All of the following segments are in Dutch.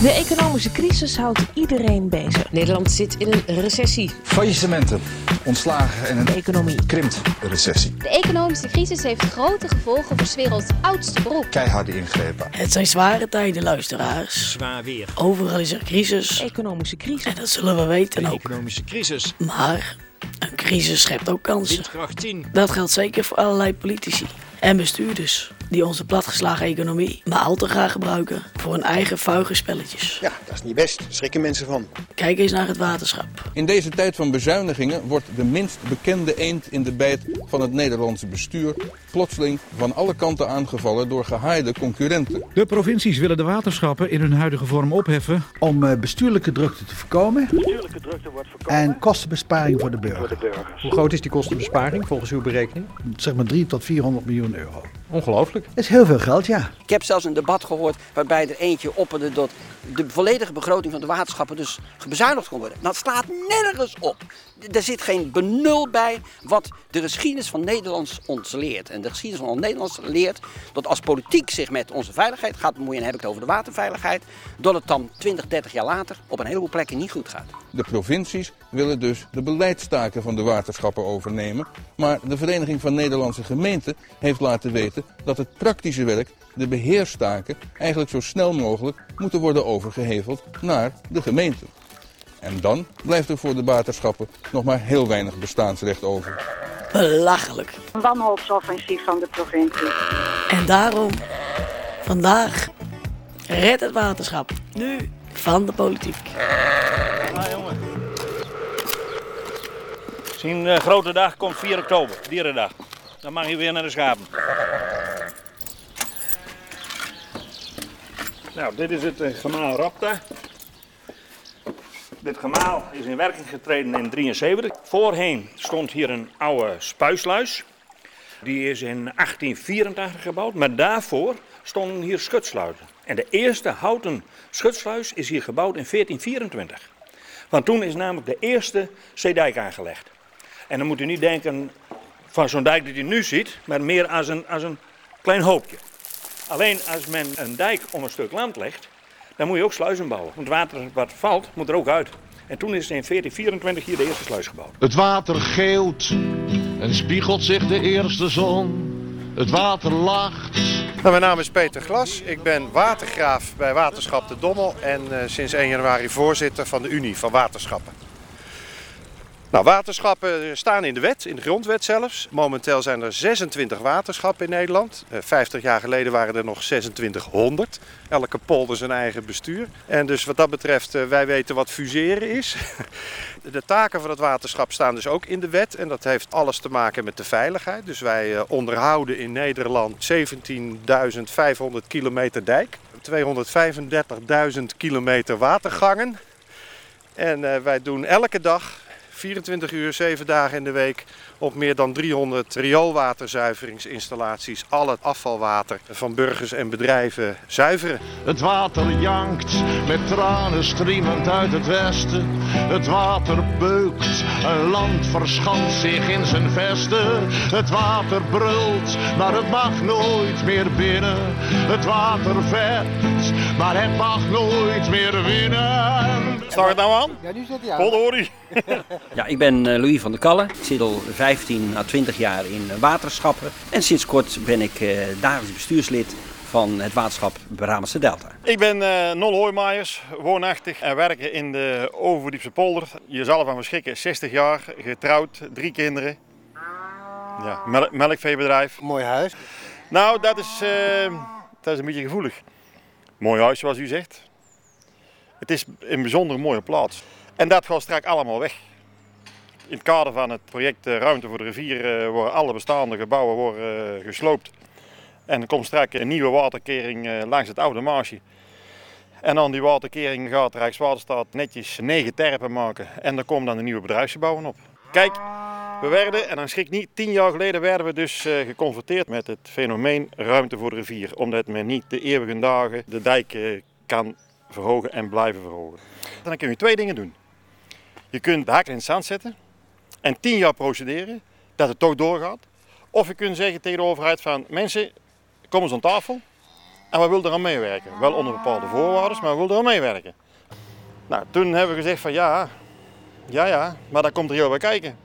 De economische crisis houdt iedereen bezig. Nederland zit in een recessie. Faillissementen, ontslagen en een De economie. krimpt recessie. De economische crisis heeft grote gevolgen voor 's werelds oudste beroep. Keiharde ingrepen. Het zijn zware tijden, luisteraars. Zwaar weer. Overal is er crisis. Economische crisis. En dat zullen we weten De ook. economische crisis. Maar een crisis schept ook kansen. Windkracht 10. Dat geldt zeker voor allerlei politici en bestuurders die onze platgeslagen economie maar al te graag gebruiken voor hun eigen vuige spelletjes. Ja, dat is niet best. Daar schrikken mensen van. Kijk eens naar het waterschap. In deze tijd van bezuinigingen wordt de minst bekende eend in de bijt van het Nederlandse bestuur plotseling van alle kanten aangevallen door gehaaide concurrenten. De provincies willen de waterschappen in hun huidige vorm opheffen. om eh, bestuurlijke drukte te voorkomen en kostenbesparing voor de burger. Hoe groot is die kostenbesparing volgens uw berekening? Zeg maar 3 tot 400 miljoen euro. Ongelooflijk. Dat is heel veel geld, ja. Ik heb zelfs een debat gehoord waarbij er eentje opperde dat de volledige begroting van de waterschappen dus bezuinigd kon worden. Dat slaat nergens op. Er zit geen benul bij wat de geschiedenis van Nederlands ons leert. En de geschiedenis van Nederlands leert dat als politiek zich met onze veiligheid gaat bemoeien, heb ik het over de waterveiligheid, dat het dan 20, 30 jaar later op een heleboel plekken niet goed gaat. De provincies willen dus de beleidstaken van de waterschappen overnemen. Maar de Vereniging van Nederlandse Gemeenten heeft laten weten dat het praktische werk, de beheerstaken, eigenlijk zo snel mogelijk moeten worden overgeheveld naar de gemeenten. En dan blijft er voor de waterschappen nog maar heel weinig bestaansrecht over. Belachelijk. Een wanhoopsoffensief van de provincie. En daarom, vandaag, red het waterschap. Nu van de politiek. Zijn eh, grote dag komt 4 oktober, dierendag. Dan mag je weer naar de schapen. Nou, dit is het uh, gemaal Rapta. Dit gemaal is in werking getreden in 73. Voorheen stond hier een oude spuisluis. Die is in 1884 gebouwd, maar daarvoor stonden hier schutsluizen. En de eerste houten schutsluis is hier gebouwd in 1424. Want toen is namelijk de eerste zeedijk aangelegd. En dan moet u niet denken van zo'n dijk die u nu ziet, maar meer als een, als een klein hoopje. Alleen als men een dijk om een stuk land legt, dan moet je ook sluizen bouwen. Want het water wat valt, moet er ook uit. En toen is in 1424 hier de eerste sluis gebouwd. Het water geeuwt en spiegelt zich de eerste zon. Het water lacht. Nou, mijn naam is Peter Glas. Ik ben watergraaf bij Waterschap de Dommel en eh, sinds 1 januari voorzitter van de Unie van Waterschappen. Nou, waterschappen staan in de wet, in de grondwet zelfs. Momenteel zijn er 26 waterschappen in Nederland. Eh, 50 jaar geleden waren er nog 2600. Elke polder zijn eigen bestuur. En dus wat dat betreft, eh, wij weten wat fuseren is. De taken van het waterschap staan dus ook in de wet. En dat heeft alles te maken met de veiligheid. Dus wij eh, onderhouden in Nederland 17.500 kilometer dijk. 235.000 kilometer watergangen. En eh, wij doen elke dag 24 uur, 7 dagen in de week op meer dan 300 rioolwaterzuiveringsinstallaties al het afvalwater van burgers en bedrijven zuiveren. Het water jankt met tranen striemend uit het westen. Het water beukt, een land verschanst zich in zijn vesten. Het water brult, maar het mag nooit meer binnen. Het water vecht, maar het mag nooit meer winnen. Staat het nou aan? Ja, nu zit hij aan. Potdorie. Ja, ik ben eh, Louis van der Kallen. Ik zit al 15 à 20 jaar in eh, waterschappen. En sinds kort ben ik eh, dagelijks bestuurslid van het waterschap Brabantse Delta. Ik ben eh Nol Hoijmaijers, woonachtig en werken in de Overdiepse polder. Je zal ervan verschikken, 60 jaar, getrouwd, drie kinderen. Ja, melk, melkveebedrijf. Mooi huis. Nou, dat is, eh, dat is een beetje gevoelig. Mooi huis, zoals u zegt. Het is een bijzonder mooie plaats. En dat gaat straks allemaal weg. In het kader van het project eh, Ruimte voor de Rivier worden alle bestaande gebouwen worden, gesloopt. En er komt straks een nieuwe waterkering eh, langs het oude maasje. En aan die waterkering gaat Rijkswaterstaat netjes negen terpen maken. En er komen dan de nieuwe bedrijfsgebouwen op. Kijk, we werden, en dan schrik niet, tien jaar geleden werden we dus eh, geconfronteerd met het fenomeen ruimte voor de rivier. Omdat men niet de eeuwige dagen de dijk eh, kan verhogen en blijven verhogen. Dan kun je twee dingen doen. Je kunt de hakken in het zand zetten en tien jaar procederen dat het toch doorgaat. Of je kunt zeggen tegen de overheid van mensen, kom eens aan tafel. En we wilden eraan meewerken. Wel onder bepaalde voorwaarden, maar we wilden eraan meewerken. Nou, toen hebben we gezegd van ja, ja, ja, maar daar komt er heel bij kijken.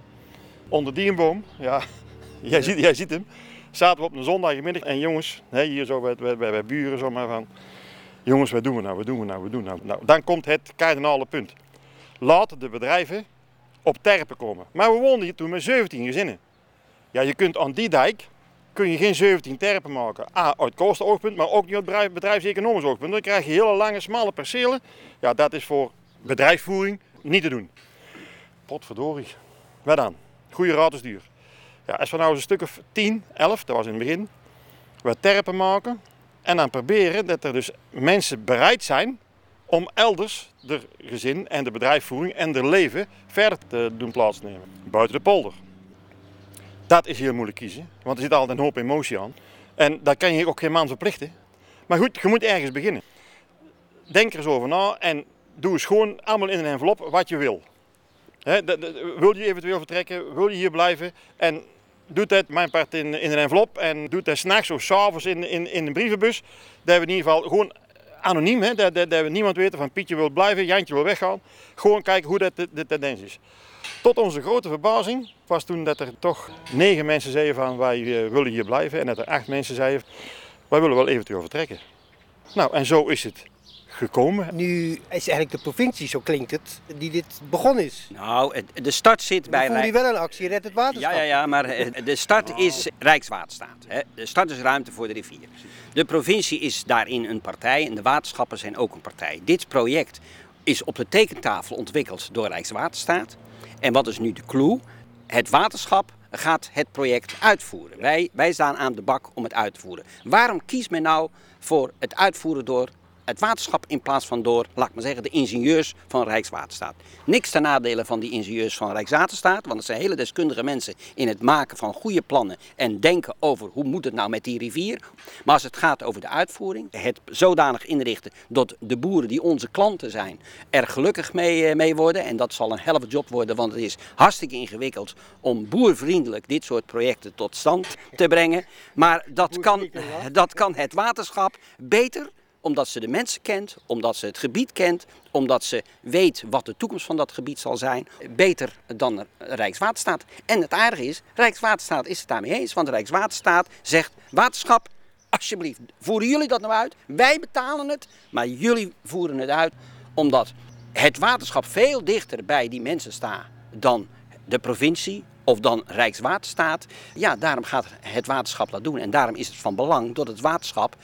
Onder die boom, ja, jij ziet, ziet hem, zaten we op een zondagmiddag en jongens, hier zo bij, bij, bij, buren zo maar van, jongens, wat doen we nou, wat doen we nou, wat doen we nou. nou dan komt het kardinale punt. Laten de bedrijven op terpen komen. Maar we woonden hier toen met 17 gezinnen. Ja, je kunt aan die dijk kun je geen 17 terpen maken. A, uit kostenoogpunt, maar ook niet uit bedrijf, bedrijfseconomisch oogpunt. Dan krijg je hele lange, smalle percelen. Ja, dat is voor bedrijfsvoering niet te doen. Potverdorie. Wat dan? Goede raad is duur. Ja, als we nou eens een stuk of 10, 11, dat was in het begin, we terpen maken en dan proberen dat er dus mensen bereid zijn om elders de gezin en de bedrijfsvoering en de leven verder te doen plaatsnemen. Buiten de polder. Dat is heel moeilijk kiezen, want er zit altijd een hoop emotie aan. En daar kan je ook geen man verplichten. Maar goed, je moet ergens beginnen. Denk er eens over na en doe eens gewoon allemaal in een envelop wat je wil. Wil je eventueel vertrekken, wil je hier blijven en doe het mijn part in, een envelop en doe het s'nachts of s'avonds in, in, in een brievenbus. Dat we in ieder geval gewoon anoniem, dat, dat, dat we niemand weten van Pietje wil blijven, Jantje wil weggaan. Gewoon kijken hoe dat de, de tendens is. Tot onze grote verbazing was toen dat er toch negen mensen zeiden van wij willen hier blijven en dat er acht mensen zeiden wij willen wel eventueel vertrekken. Nou, en zo is het gekomen. Nu is eigenlijk de provincie, zo klinkt het, die dit begonnen is. Nou, de start zit bij... Voer je wel een actie, red het waterschap. Ja, ja, ja, maar eh, de start is Rijkswaterstaat. Hè. De start is ruimte voor de rivier. De provincie is daarin een partij en de waterschappen zijn ook een partij. Dit project is op de tekentafel ontwikkeld door Rijkswaterstaat. En wat is nu de clue? Het waterschap gaat het project uitvoeren. Wij, wij staan aan de bak om het uit te voeren. Waarom kiest men nou voor het uitvoeren door het waterschap in plaats van door, laat ik maar zeggen, de ingenieurs van Rijkswaterstaat. Niks ten nadele van die ingenieurs van Rijkswaterstaat, want het zijn hele deskundige mensen in het maken van goede plannen en denken over hoe moet het nou met die rivier. Maar als het gaat over de uitvoering, het zodanig inrichten dat de boeren die onze klanten zijn er gelukkig mee, eh, mee worden. En dat zal een helft job worden, want het is hartstikke ingewikkeld om boervriendelijk dit soort projecten tot stand te brengen. Maar dat kan, dat kan het waterschap beter omdat ze de mensen kent, omdat ze het gebied kent, omdat ze weet wat de toekomst van dat gebied zal zijn, beter dan Rijkswaterstaat. En het aardige is, Rijkswaterstaat is het daarmee eens, want Rijkswaterstaat zegt, waterschap, alsjeblieft, voeren jullie dat nou uit? Wij betalen het, maar jullie voeren het uit, omdat het waterschap veel dichter bij die mensen staat dan de provincie of dan Rijkswaterstaat. Ja, daarom gaat het waterschap dat doen. En daarom is het van belang dat het waterschap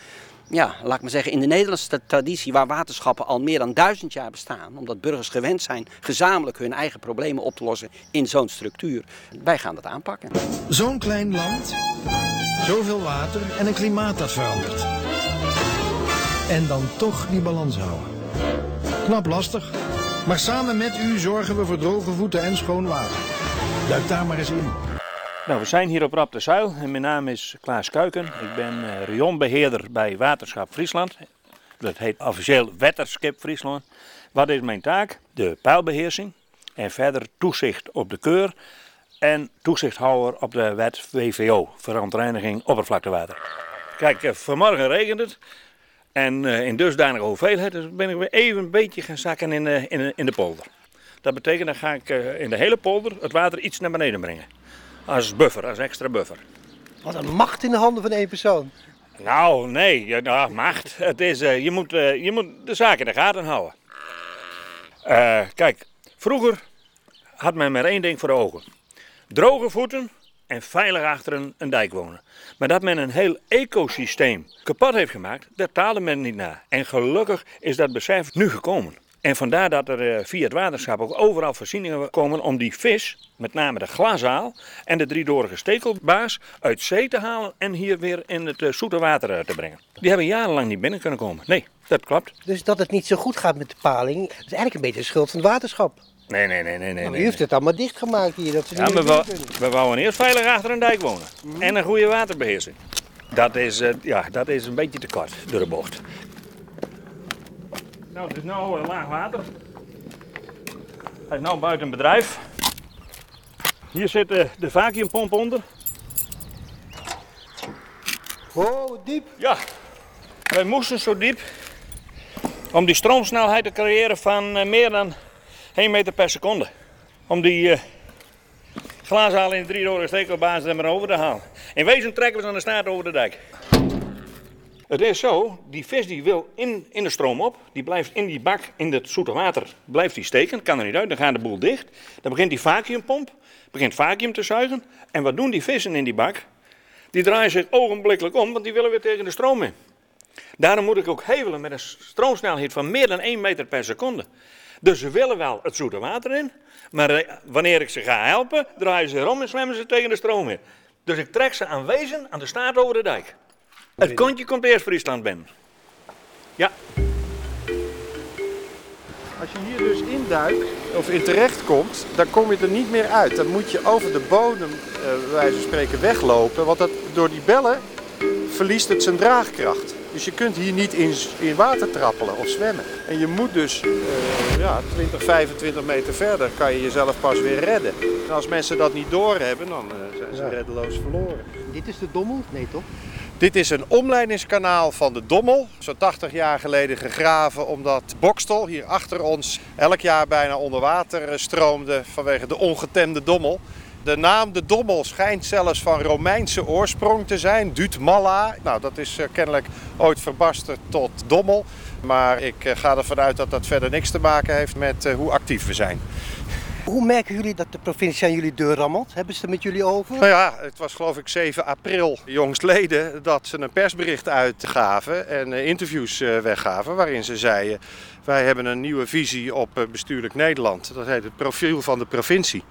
ja, laat ik maar zeggen, in de Nederlandse traditie waar waterschappen al meer dan duizend jaar bestaan, omdat burgers gewend zijn gezamenlijk hun eigen problemen op te lossen in zo'n structuur, wij gaan dat aanpakken. Zo'n klein land, zoveel water en een klimaat dat verandert. En dan toch die balans houden. Knap lastig, maar samen met u zorgen we voor droge voeten en schoon water. Duik daar maar eens in. Nou, we zijn hier op Rap de Zuil en mijn naam is Klaas Kuiken. Ik ben uh, rionbeheerder bij Waterschap Friesland. Dat heet officieel Wetterskip Friesland. Wat is mijn taak? De pijlbeheersing en verder toezicht op de keur en toezichthouder op de wet WVO, verontreiniging oppervlaktewater. Kijk, uh, vanmorgen regent het en uh, in dusdanige hoeveelheid dus ben ik weer even een beetje gaan zakken in de, in in de polder. Dat betekent dat ga ik in de hele polder het water iets naar beneden brengen. Als buffer, als extra buffer. Wat een macht in de handen van één persoon. Nou, nee, ja, nou, macht. Het is, uh, je, moet, uh, je moet de zaken in de gaten houden. Uh, kijk, vroeger had men maar één ding voor de ogen. Droge voeten en veilig achter een, een dijk wonen. Maar dat men een heel ecosysteem kapot heeft gemaakt, daar taalde men niet naar. En gelukkig is dat besef nu gekomen. En vandaar dat er via het waterschap ook overal voorzieningen komen om die vis, met name de glazaal en de driedorige stekelbaas, uit zee te halen en hier weer in het zoete water te brengen. Die hebben jarenlang niet binnen kunnen komen. Nee, dat klopt. Dus dat het niet zo goed gaat met de paling, dat is eigenlijk een beetje de schuld van het waterschap. Nee, nee, nee, nee. nee, Maar nee u heeft het allemaal dichtgemaakt hier, dat ze ja, we, wou, we wouden eerst veilig achter een dijk wonen. En een goede waterbeheersing. Dat is, uh, ja, dat is een beetje te kort door de bocht. Nou, het is nu uh, laag water. Hij is nu buiten bedrijf. Hier zit uh, de vacuümpomp onder. Oh, diep. Ja, Wij moesten zo diep om die stroomsnelheid te creëren van eh, meer dan 1 meter per seconde. Om die uh, glashalen in de driedorige stekelbasis er maar over te halen. In wezen trekken we ze aan de staart over de dijk. Het is zo, die vis die wil in, in de stroom op, die blijft in die bak, in het zoete water, blijft die steken, kan er niet uit, dan gaat de boel dicht. Dan begint die vacuümpomp, begint vacuüm te zuigen. En wat doen die vissen in die bak? Die draaien zich ogenblikkelijk om, want die willen weer tegen de stroom in. Daarom moet ik ook hevelen met een stroomsnelheid van meer dan 1 meter per seconde. Dus ze willen wel het zoete water in, maar eh, wanneer ik ze ga helpen, draaien ze erom en zwemmen ze tegen de stroom in. Dus ik trek ze aan wezen aan de staart over de dijk. Het kontje komt eerst Friesland binnen. Ja. Als je hier dus induikt of in terecht komt, dan kom je er niet meer uit. Dan moet je over de bodem, uh, bij wijze van spreken, weglopen. Want dat, door die bellen verliest het zijn draagkracht. Dus je kunt hier niet in, in water trappelen of zwemmen. En je moet dus uh, ja, 20, 25 meter verder kan je jezelf pas weer redden. En als mensen dat niet doorhebben, dan uh, zijn ze ja. reddeloos verloren. Dit is de Dommel? Nee toch? Dit is een omleidingskanaal van de Dommel. Zo'n 80 jaar geleden gegraven omdat Bokstel hier achter ons elk jaar bijna onder water stroomde vanwege de ongetemde Dommel. De naam de Dommel schijnt zelfs van Romeinse oorsprong te zijn, Dutmalla. Nou, dat is kennelijk ooit verbasterd tot Dommel. Maar ik ga ervan uit dat dat verder niks te maken heeft met hoe actief we zijn. Hoe merken jullie dat de provincie aan jullie deur rammelt? Hebben ze het met jullie over? Nou ja, het was geloof ik 7 april jongstleden dat ze een persbericht uitgaven en interviews weggaven waarin ze zeiden wij hebben een nieuwe visie op bestuurlijk Nederland. Dat heet het profiel van de provincie.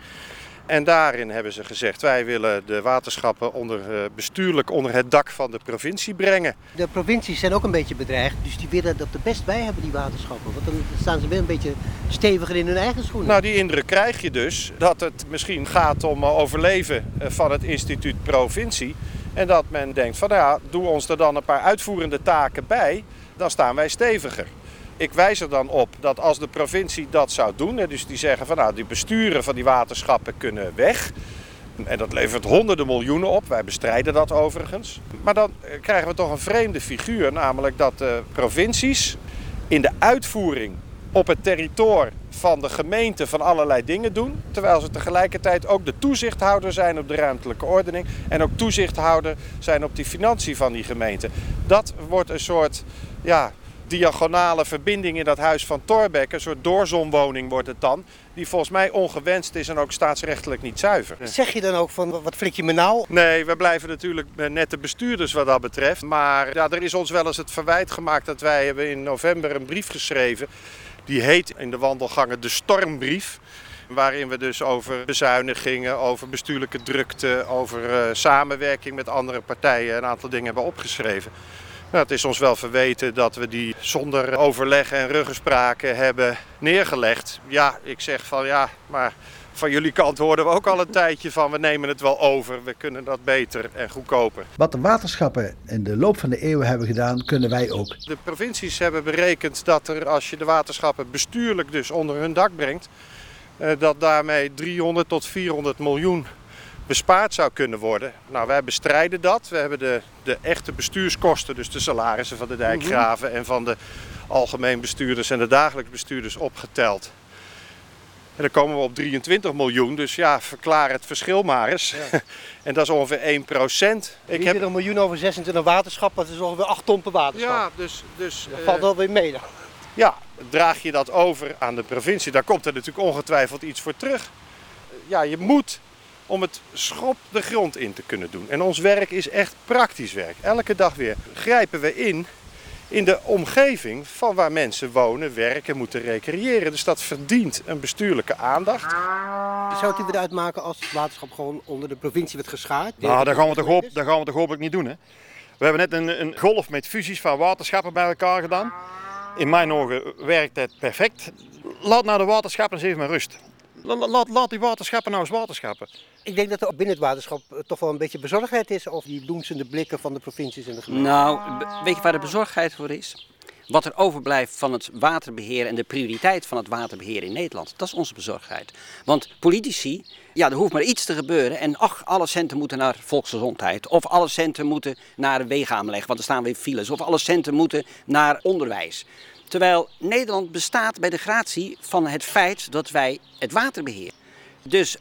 En daarin hebben ze gezegd, wij willen de waterschappen onder, bestuurlijk onder het dak van de provincie brengen. De provincies zijn ook een beetje bedreigd, dus die willen dat er best bij hebben, die waterschappen. Want dan staan ze weer een beetje steviger in hun eigen schoenen. Nou, die indruk krijg je dus, dat het misschien gaat om overleven van het instituut provincie. En dat men denkt van, nou ja, doe ons er dan een paar uitvoerende taken bij, dan staan wij steviger. Ik wijs er dan op dat als de provincie dat zou doen, dus die zeggen van nou die besturen van die waterschappen kunnen weg. En dat levert honderden miljoenen op, wij bestrijden dat overigens. Maar dan krijgen we toch een vreemde figuur, namelijk dat de provincies in de uitvoering op het territorium van de gemeente van allerlei dingen doen. Terwijl ze tegelijkertijd ook de toezichthouder zijn op de ruimtelijke ordening. En ook toezichthouder zijn op die financiën van die gemeente. Dat wordt een soort ja, diagonale verbinding in dat huis van Torbeck, een soort doorzonwoning wordt het dan, die volgens mij ongewenst is en ook staatsrechtelijk niet zuiver. Zeg je dan ook van, wat flik je me nou? Nee, we blijven natuurlijk nette bestuurders wat dat betreft. Maar ja, er is ons wel eens het verwijt gemaakt dat wij hebben in november een brief geschreven. Die heet in de wandelgangen de Stormbrief. Waarin we dus over bezuinigingen, over bestuurlijke drukte, over uh, samenwerking met andere partijen een aantal dingen hebben opgeschreven. Nou, het is ons wel verweten dat we die zonder overleg en ruggespraken hebben neergelegd. Ja, ik zeg van ja, maar van jullie kant hoorden we ook al een tijdje van we nemen het wel over. We kunnen dat beter en goedkoper. Wat de waterschappen in de loop van de eeuwen hebben gedaan, kunnen wij ook. De provincies hebben berekend dat er als je de waterschappen bestuurlijk dus onder hun dak brengt, dat daarmee 300 tot 400 miljoen bespaard zou kunnen worden. Nou, wij bestrijden dat. We hebben de, de echte bestuurskosten, dus de salarissen van de dijkgraven en van de algemeen bestuurders en de dagelijks bestuurders opgeteld. En dan komen we op 23 miljoen, dus ja, verklaar het verschil maar eens. Ja. en dat is ongeveer 1 procent. 23 heb... miljoen over 26 waterschappen, dat is ongeveer 8 ton per waterschap. Ja, dus... dus dat valt wel weer mee dan. Ja, draag je dat over aan de provincie, daar komt er natuurlijk ongetwijfeld iets voor terug. Ja, je moet om het schop de grond in te kunnen doen. En ons werk is echt praktisch werk. Elke dag weer grijpen we in in de omgeving van waar mensen wonen, werken, moeten recreëren. Dus dat verdient een bestuurlijke aandacht. Zou het er uitmaken als het waterschap gewoon onder de provincie werd geschaard? Nou, dat gaan we toch, hoop, dat gaan we toch hopelijk niet doen. Hè? We hebben net een, een golf met fusies van waterschappen bij elkaar gedaan. In mijn ogen werkt het perfect. Laat nou de waterschappen eens even met rust. Laat, laat die waterschappen nou eens waterschappen. Ik denk dat er binnen het waterschap toch wel een beetje bezorgdheid is. Of die doemsende blikken van de provincies en de gemeenten. Nou, weet je waar de bezorgdheid voor is? wat er overblijft van het waterbeheer en de prioriteit van het waterbeheer in Nederland. Dat is onze bezorgdheid. Want politici, ja, er hoeft maar iets te gebeuren en ach, alle centen moeten naar volksgezondheid. Of alle centen moeten naar wegaanleg, want er staan weer files. Of alle centen moeten naar onderwijs. Terwijl Nederland bestaat bij de gratie van het feit dat wij het water beheren. Dus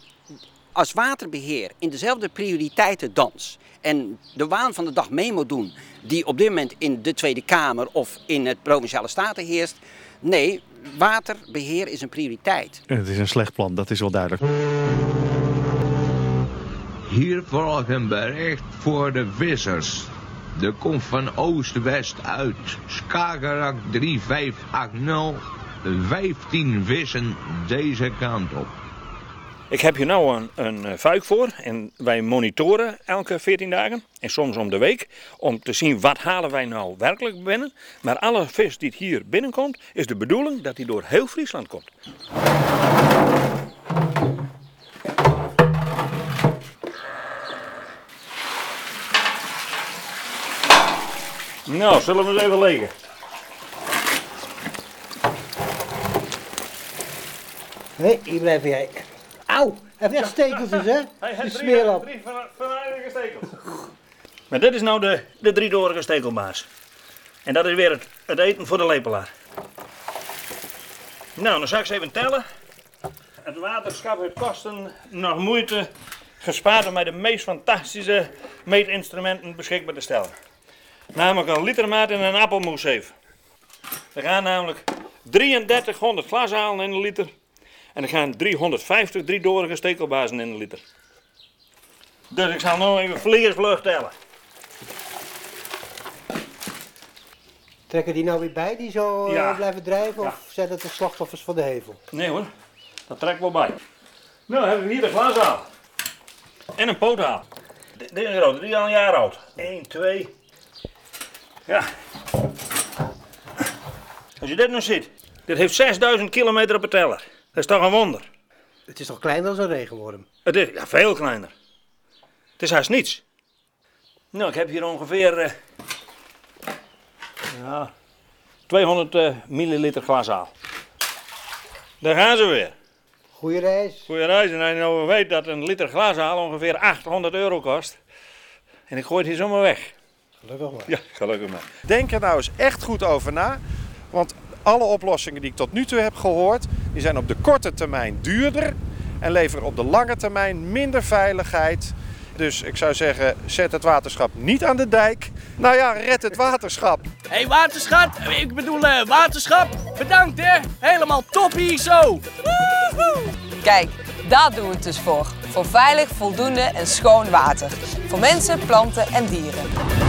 als waterbeheer in dezelfde prioriteiten dans en de waan van de dag mee moet doen die op dit moment in de Tweede Kamer of in het Provinciale Staten heerst. Nee, waterbeheer is een prioriteit. Het is een slecht plan, dat is wel duidelijk. Hier een bericht voor de vissers. Er komt van oost-west uit. Skagerrak 3580. 15 vissen deze kant op. Ik heb hier nou een, een eh, vuik voor en wij monitoren elke 14 dagen en soms om de week om te zien wat halen wij nou werkelijk binnen. Maar alle vis die hier binnenkomt is de bedoeling dat die door heel Friesland komt. Nou, zullen we eens even leggen. Hé, hier blijf jij. Auw, hij heeft echt stekeltjes, hè? Hij heeft drie, drie van, van stekels. Maar dit is nou de, de driedorige stekelbaas. En dat is weer het, het eten voor de lepelaar. Nou, dan zal ik eens even tellen. Het waterschap heeft kosten nog moeite gespaard om mij de meest fantastische meetinstrumenten beschikbaar te stellen. Namelijk een litermaat en een appelmoes heeft. Er gaan namelijk 3300 glas halen in een liter. En er gaan 350 driedorige stekelbazen in een liter. Dus ik zal nu even vliegersvlug tellen. Trekken die nou weer bij, die zo eh, Ja. blijven drijven? Of zijn dat de slachtoffers van de hevel? Nee hoor, dat trekt wel bij. Nou, hebben we hier de glashaal. En een poothaal. Dit is groot, die al een jaar oud. 1, 2. Ja. Als je dit nu ziet. Dit heeft 6000 kilometer op het teller. Dat is toch een wonder. Het is toch kleiner dan een regenworm? Het is ja, veel kleiner. Het is haast niets. Nou, ik heb hier ongeveer eh, ja, 200 eh, milliliter glashaal. Daar gaan ze weer. Goeie reis. Goeie reis. En als je nou weet dat een liter glashaal ongeveer 800 euro kost. En ik gooi het hier zomaar weg. Gelukkig maar. Ja, gelukkig maar. Denk er nou eens echt goed over na. Want alle oplossingen die ik tot nu toe heb gehoord, die zijn op de korte termijn duurder en leveren op de lange termijn minder veiligheid. Dus ik zou zeggen, zet het waterschap niet aan de dijk. Nou ja, red het waterschap. Hé hey, waterschap, ik bedoel eh, waterschap, bedankt hè. Helemaal top hier zo. Kijk, daar doen we het dus voor. Voor veilig, voldoende en schoon water. Voor mensen, planten en dieren.